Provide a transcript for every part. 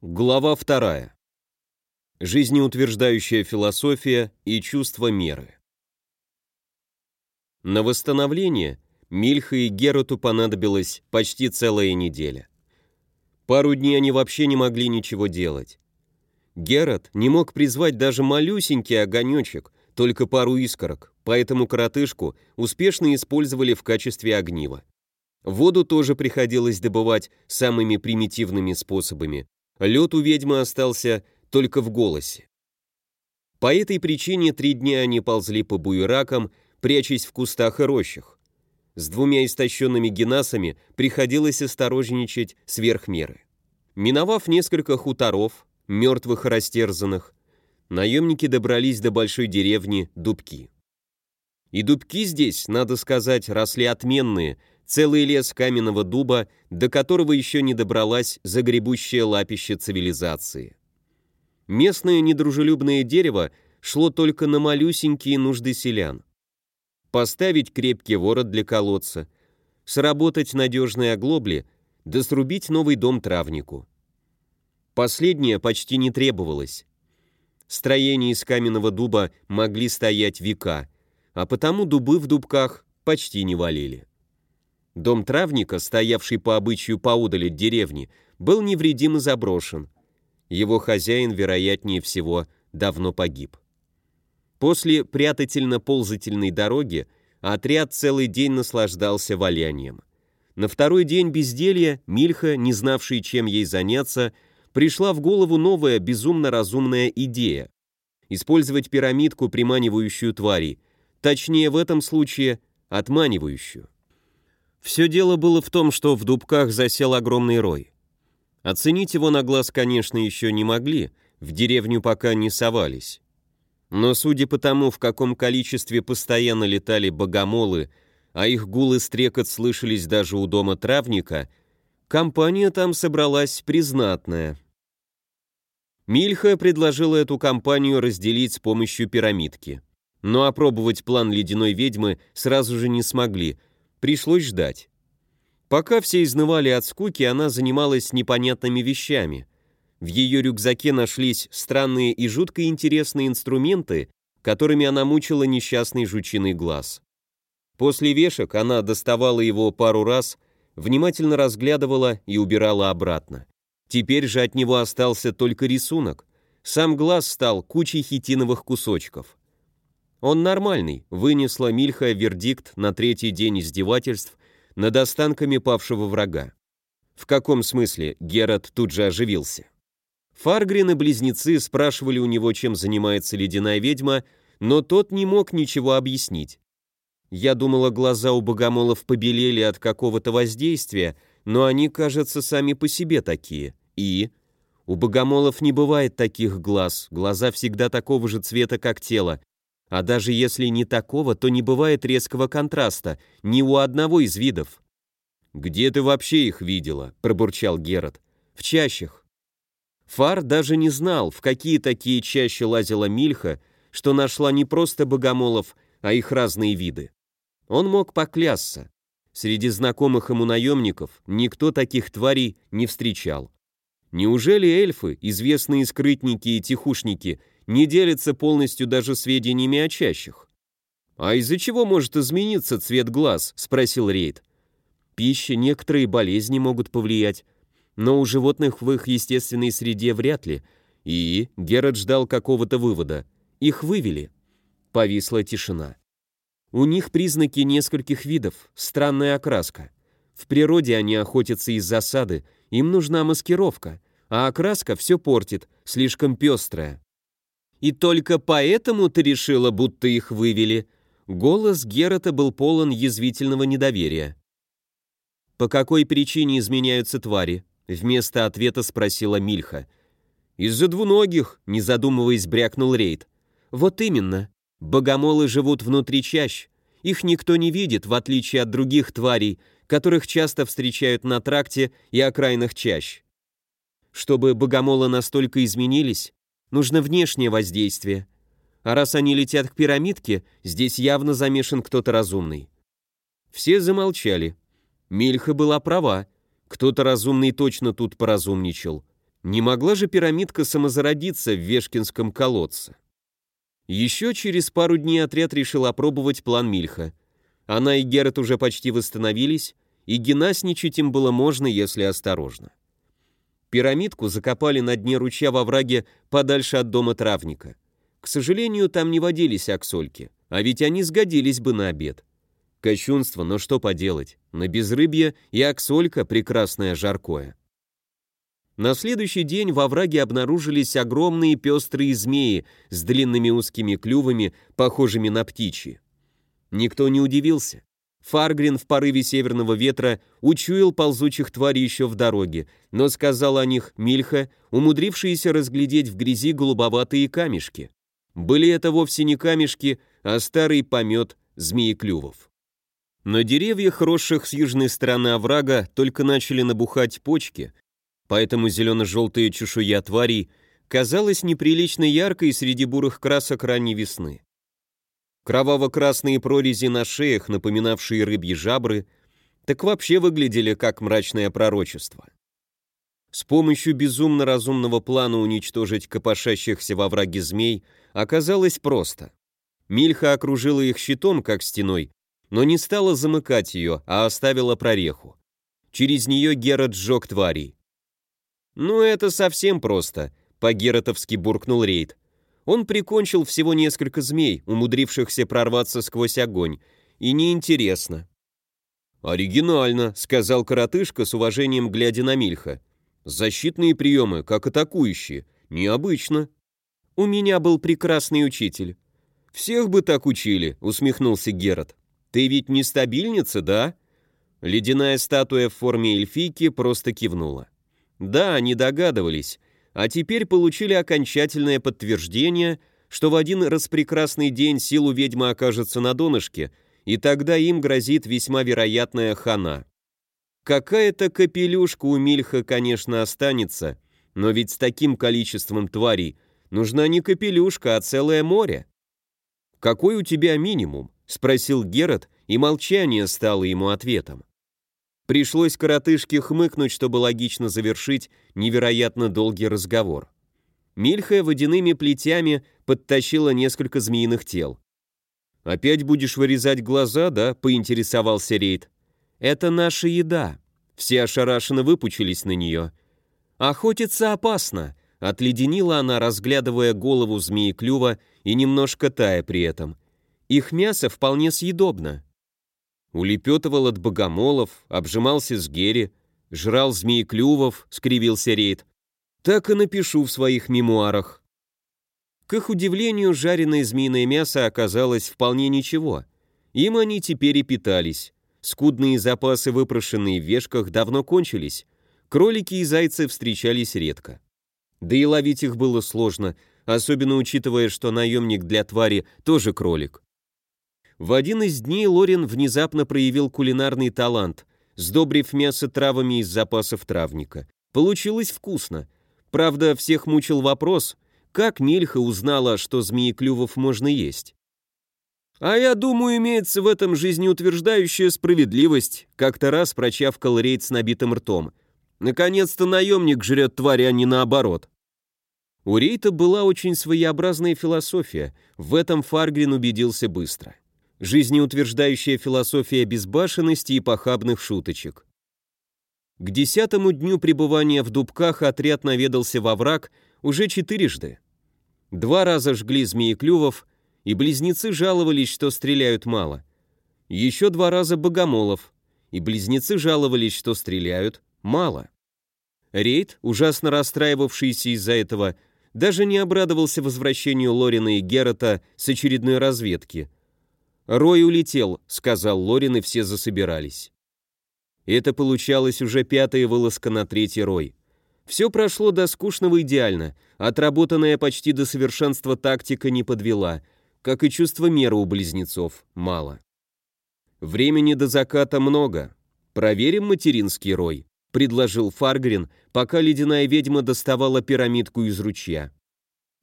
Глава вторая. Жизнеутверждающая философия и чувство меры. На восстановление Мильха и Героту понадобилась почти целая неделя. Пару дней они вообще не могли ничего делать. Герот не мог призвать даже малюсенький огонечек, только пару искорок, поэтому коротышку успешно использовали в качестве огнива. Воду тоже приходилось добывать самыми примитивными способами, Лед у ведьмы остался только в голосе. По этой причине три дня они ползли по буеракам, прячась в кустах и рощах. С двумя истощенными генасами приходилось осторожничать сверх меры. Миновав несколько хуторов, мертвых и растерзанных, наемники добрались до большой деревни Дубки. И дубки здесь, надо сказать, росли отменные, целый лес каменного дуба, до которого еще не добралась загребущая лапище цивилизации. Местное недружелюбное дерево шло только на малюсенькие нужды селян. Поставить крепкий ворот для колодца, сработать надежные оглобли, да срубить новый дом травнику. Последнее почти не требовалось. Строения из каменного дуба могли стоять века, а потому дубы в дубках почти не валили. Дом травника, стоявший по обычаю поудаль от деревни, был невредим и заброшен. Его хозяин, вероятнее всего, давно погиб. После прятательно-ползательной дороги отряд целый день наслаждался валянием. На второй день безделья Мильха, не знавший, чем ей заняться, пришла в голову новая безумно разумная идея – использовать пирамидку, приманивающую тварей, точнее в этом случае отманивающую. Все дело было в том, что в дубках засел огромный рой. Оценить его на глаз, конечно, еще не могли, в деревню пока не совались. Но судя по тому, в каком количестве постоянно летали богомолы, а их гул и стрекот слышались даже у дома травника, компания там собралась признатная. Мильха предложила эту компанию разделить с помощью пирамидки. Но опробовать план ледяной ведьмы сразу же не смогли – Пришлось ждать. Пока все изнывали от скуки, она занималась непонятными вещами. В ее рюкзаке нашлись странные и жутко интересные инструменты, которыми она мучила несчастный жучиный глаз. После вешек она доставала его пару раз, внимательно разглядывала и убирала обратно. Теперь же от него остался только рисунок. Сам глаз стал кучей хитиновых кусочков. Он нормальный, вынесла Мильха вердикт на третий день издевательств над останками павшего врага. В каком смысле? Герат тут же оживился. Фаргрин и близнецы спрашивали у него, чем занимается ледяная ведьма, но тот не мог ничего объяснить. Я думала, глаза у богомолов побелели от какого-то воздействия, но они, кажется, сами по себе такие. И? У богомолов не бывает таких глаз, глаза всегда такого же цвета, как тело, а даже если не такого, то не бывает резкого контраста ни у одного из видов. «Где ты вообще их видела?» – пробурчал Герат. «В чащах». Фар даже не знал, в какие такие чаще лазила Мильха, что нашла не просто богомолов, а их разные виды. Он мог поклясться. Среди знакомых ему наемников никто таких тварей не встречал. Неужели эльфы, известные скрытники и тихушники, не делится полностью даже сведениями о чащих. «А из-за чего может измениться цвет глаз?» – спросил Рейд. «Пища, некоторые болезни могут повлиять, но у животных в их естественной среде вряд ли. И Герат ждал какого-то вывода. Их вывели». Повисла тишина. У них признаки нескольких видов, странная окраска. В природе они охотятся из засады, им нужна маскировка, а окраска все портит, слишком пестрая. И только поэтому ты решила, будто их вывели?» Голос Герата был полон язвительного недоверия. «По какой причине изменяются твари?» Вместо ответа спросила Мильха. «Из-за двуногих», не задумываясь, брякнул Рейд. «Вот именно. Богомолы живут внутри чащ. Их никто не видит, в отличие от других тварей, которых часто встречают на тракте и окраинах чащ. Чтобы богомолы настолько изменились, Нужно внешнее воздействие. А раз они летят к пирамидке, здесь явно замешан кто-то разумный. Все замолчали. Мильха была права. Кто-то разумный точно тут поразумничал. Не могла же пирамидка самозародиться в Вешкинском колодце. Еще через пару дней отряд решил опробовать план Мильха. Она и Герат уже почти восстановились, и гимнастничать им было можно, если осторожно. Пирамидку закопали на дне ручья во враге подальше от дома травника. К сожалению, там не водились аксольки, а ведь они сгодились бы на обед. Кощунство, но что поделать, на безрыбье и аксолька прекрасное жаркое. На следующий день во враге обнаружились огромные пестрые змеи с длинными узкими клювами, похожими на птичьи. Никто не удивился. Фаргрин в порыве северного ветра учуял ползучих тварей еще в дороге, но сказал о них Мильха, умудрившиеся разглядеть в грязи голубоватые камешки. Были это вовсе не камешки, а старый помет змееклювов. На деревьях, росших с южной стороны оврага, только начали набухать почки, поэтому зелено-желтая чешуя тварей казалась неприлично яркой среди бурых красок ранней весны. Кроваво-красные прорези на шеях, напоминавшие рыбьи жабры, так вообще выглядели как мрачное пророчество. С помощью безумно разумного плана уничтожить копошащихся во враге змей оказалось просто. Мильха окружила их щитом, как стеной, но не стала замыкать ее, а оставила прореху. Через нее Герат сжег тварей. «Ну, это совсем просто», — по-геротовски буркнул Рейд. Он прикончил всего несколько змей, умудрившихся прорваться сквозь огонь, и неинтересно. «Оригинально», — сказал коротышка с уважением глядя на Мильха. «Защитные приемы, как атакующие. Необычно». «У меня был прекрасный учитель». «Всех бы так учили», — усмехнулся Герат. «Ты ведь не стабильница, да?» Ледяная статуя в форме эльфийки просто кивнула. Да, они догадывались, а теперь получили окончательное подтверждение, что в один распрекрасный день силу ведьмы окажется на донышке, и тогда им грозит весьма вероятная хана. Какая-то капелюшка у Мильха, конечно, останется, но ведь с таким количеством тварей нужна не капелюшка, а целое море. «Какой у тебя минимум?» — спросил Герат, и молчание стало ему ответом. Пришлось коротышке хмыкнуть, чтобы логично завершить невероятно долгий разговор. Мильха водяными плетями подтащила несколько змеиных тел. «Опять будешь вырезать глаза, да?» — поинтересовался Рейд. «Это наша еда». Все ошарашенно выпучились на нее. «Охотиться опасно», — отледенила она, разглядывая голову змеи-клюва и немножко тая при этом. «Их мясо вполне съедобно». Улепетывал от богомолов, обжимался с гери, жрал змееклювов, скривился рейд. Так и напишу в своих мемуарах. К их удивлению, жареное змеиное мясо оказалось вполне ничего. Им они теперь и питались. Скудные запасы, выпрошенные в вешках, давно кончились. Кролики и зайцы встречались редко. Да и ловить их было сложно, особенно учитывая, что наемник для твари тоже кролик. В один из дней Лорин внезапно проявил кулинарный талант, сдобрив мясо травами из запасов травника. Получилось вкусно. Правда, всех мучил вопрос, как Мельха узнала, что змееклювов можно есть. «А я думаю, имеется в этом жизнеутверждающая справедливость», как-то раз прочавкал рейд с набитым ртом. «Наконец-то наемник жрет тварь, а не наоборот». У Рейта была очень своеобразная философия, в этом Фаргрин убедился быстро жизнеутверждающая философия безбашенности и похабных шуточек. К десятому дню пребывания в Дубках отряд наведался во враг уже четырежды. Два раза жгли змееклювов, и близнецы жаловались, что стреляют мало. Еще два раза богомолов, и близнецы жаловались, что стреляют мало. Рейд, ужасно расстраивавшийся из-за этого, даже не обрадовался возвращению Лорина и Герата с очередной разведки – «Рой улетел», — сказал Лорин, и все засобирались. Это получалось уже пятая вылазка на третий рой. Все прошло до скучного идеально, отработанная почти до совершенства тактика не подвела, как и чувство меры у близнецов мало. Времени до заката много. Проверим материнский рой, предложил Фаргрин, пока ледяная ведьма доставала пирамидку из ручья.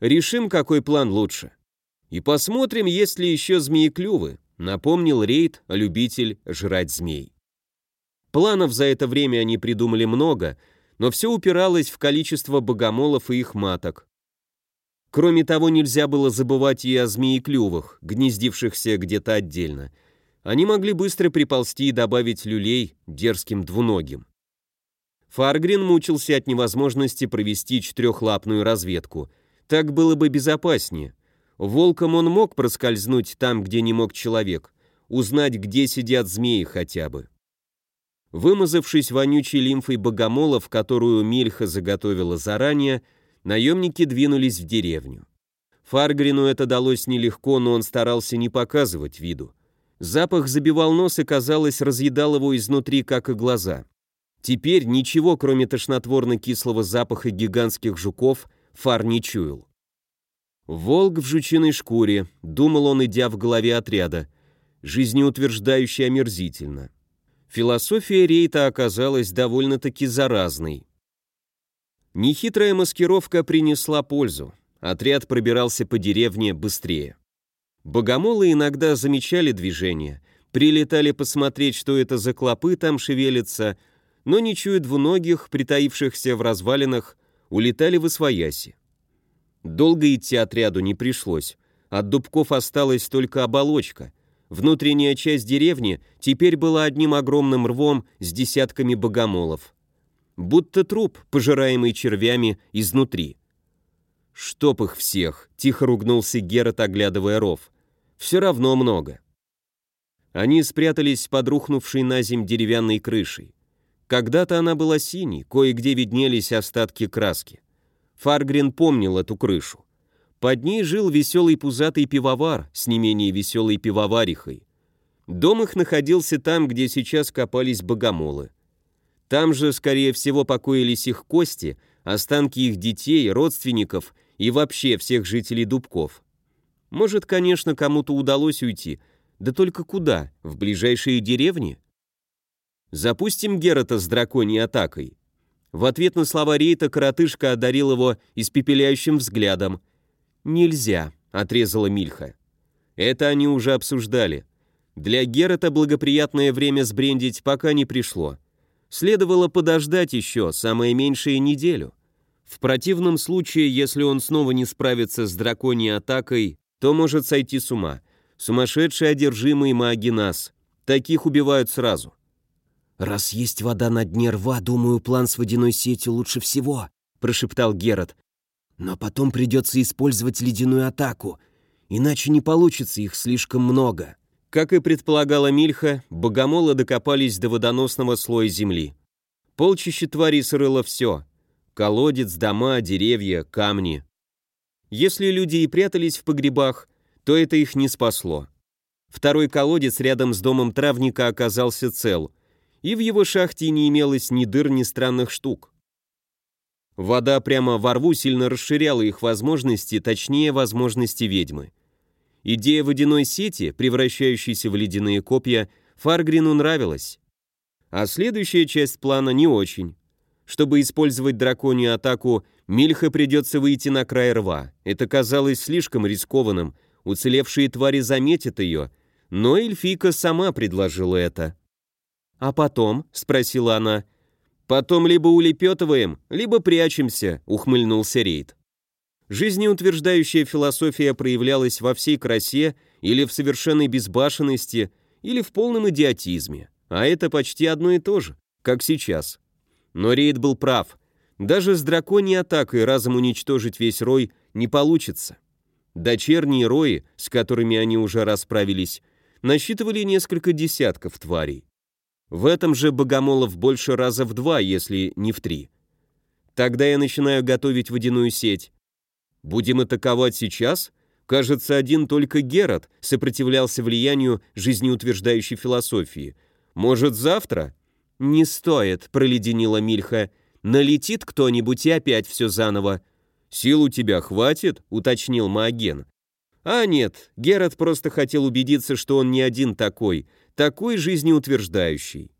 Решим, какой план лучше. И посмотрим, есть ли еще змееклювы, напомнил Рейд, любитель жрать змей. Планов за это время они придумали много, но все упиралось в количество богомолов и их маток. Кроме того, нельзя было забывать и о змееклювах, гнездившихся где-то отдельно. Они могли быстро приползти и добавить люлей дерзким двуногим. Фаргрин мучился от невозможности провести четырехлапную разведку. Так было бы безопаснее. Волком он мог проскользнуть там, где не мог человек, узнать, где сидят змеи хотя бы. Вымазавшись вонючей лимфой богомолов, которую Мильха заготовила заранее, наемники двинулись в деревню. Фаргрину это далось нелегко, но он старался не показывать виду. Запах забивал нос и, казалось, разъедал его изнутри, как и глаза. Теперь ничего, кроме тошнотворно-кислого запаха гигантских жуков, Фар не чуял. «Волк в жучиной шкуре», — думал он, идя в голове отряда, жизнеутверждающе омерзительно. Философия Рейта оказалась довольно-таки заразной. Нехитрая маскировка принесла пользу. Отряд пробирался по деревне быстрее. Богомолы иногда замечали движение, прилетали посмотреть, что это за клопы там шевелятся, но не чуя двуногих, притаившихся в развалинах, улетали в освояси. Долго идти отряду не пришлось. От дубков осталась только оболочка. Внутренняя часть деревни теперь была одним огромным рвом с десятками богомолов будто труп, пожираемый червями изнутри. «Чтоб их всех!» — тихо ругнулся Герат, оглядывая ров. «Все равно много». Они спрятались под рухнувшей на земь деревянной крышей. Когда-то она была синей, кое-где виднелись остатки краски. Фаргрин помнил эту крышу. Под ней жил веселый пузатый пивовар с не менее веселой пивоварихой. Дом их находился там, где сейчас копались богомолы. Там же, скорее всего, покоились их кости, останки их детей, родственников и вообще всех жителей Дубков. Может, конечно, кому-то удалось уйти, да только куда? В ближайшие деревни? Запустим Герата с драконьей атакой. В ответ на слова Рейта коротышка одарил его испепеляющим взглядом. «Нельзя», — отрезала Мильха. Это они уже обсуждали. Для Герата благоприятное время сбрендить пока не пришло. Следовало подождать еще, самое меньшее неделю. В противном случае, если он снова не справится с драконьей атакой, то может сойти с ума. Сумасшедший одержимый маги нас. Таких убивают сразу. «Раз есть вода на дне рва, думаю, план с водяной сетью лучше всего», прошептал Герат. «Но потом придется использовать ледяную атаку, иначе не получится их слишком много». Как и предполагала Мильха, богомолы докопались до водоносного слоя земли. Полчище тварей срыло все. Колодец, дома, деревья, камни. Если люди и прятались в погребах, то это их не спасло. Второй колодец рядом с домом травника оказался цел, и в его шахте не имелось ни дыр, ни странных штук. Вода прямо во рву сильно расширяла их возможности, точнее, возможности ведьмы. Идея водяной сети, превращающейся в ледяные копья, Фаргрину нравилась. А следующая часть плана не очень. Чтобы использовать драконью атаку, Мильха придется выйти на край рва. Это казалось слишком рискованным, уцелевшие твари заметят ее, но эльфийка сама предложила это. «А потом?» — спросила она. «Потом либо улепетываем, либо прячемся», — ухмыльнулся Рейд. Жизнеутверждающая философия проявлялась во всей красе или в совершенной безбашенности, или в полном идиотизме. А это почти одно и то же, как сейчас. Но Рейд был прав. Даже с драконьей атакой разом уничтожить весь рой не получится. Дочерние рои, с которыми они уже расправились, насчитывали несколько десятков тварей. В этом же богомолов больше раза в два, если не в три. Тогда я начинаю готовить водяную сеть, Будем атаковать сейчас? Кажется, один только Герат сопротивлялся влиянию жизнеутверждающей философии. Может, завтра? Не стоит, проледенила Мильха. Налетит кто-нибудь и опять все заново. Сил у тебя хватит? уточнил Маоген. А нет, Герат просто хотел убедиться, что он не один такой, такой жизнеутверждающий.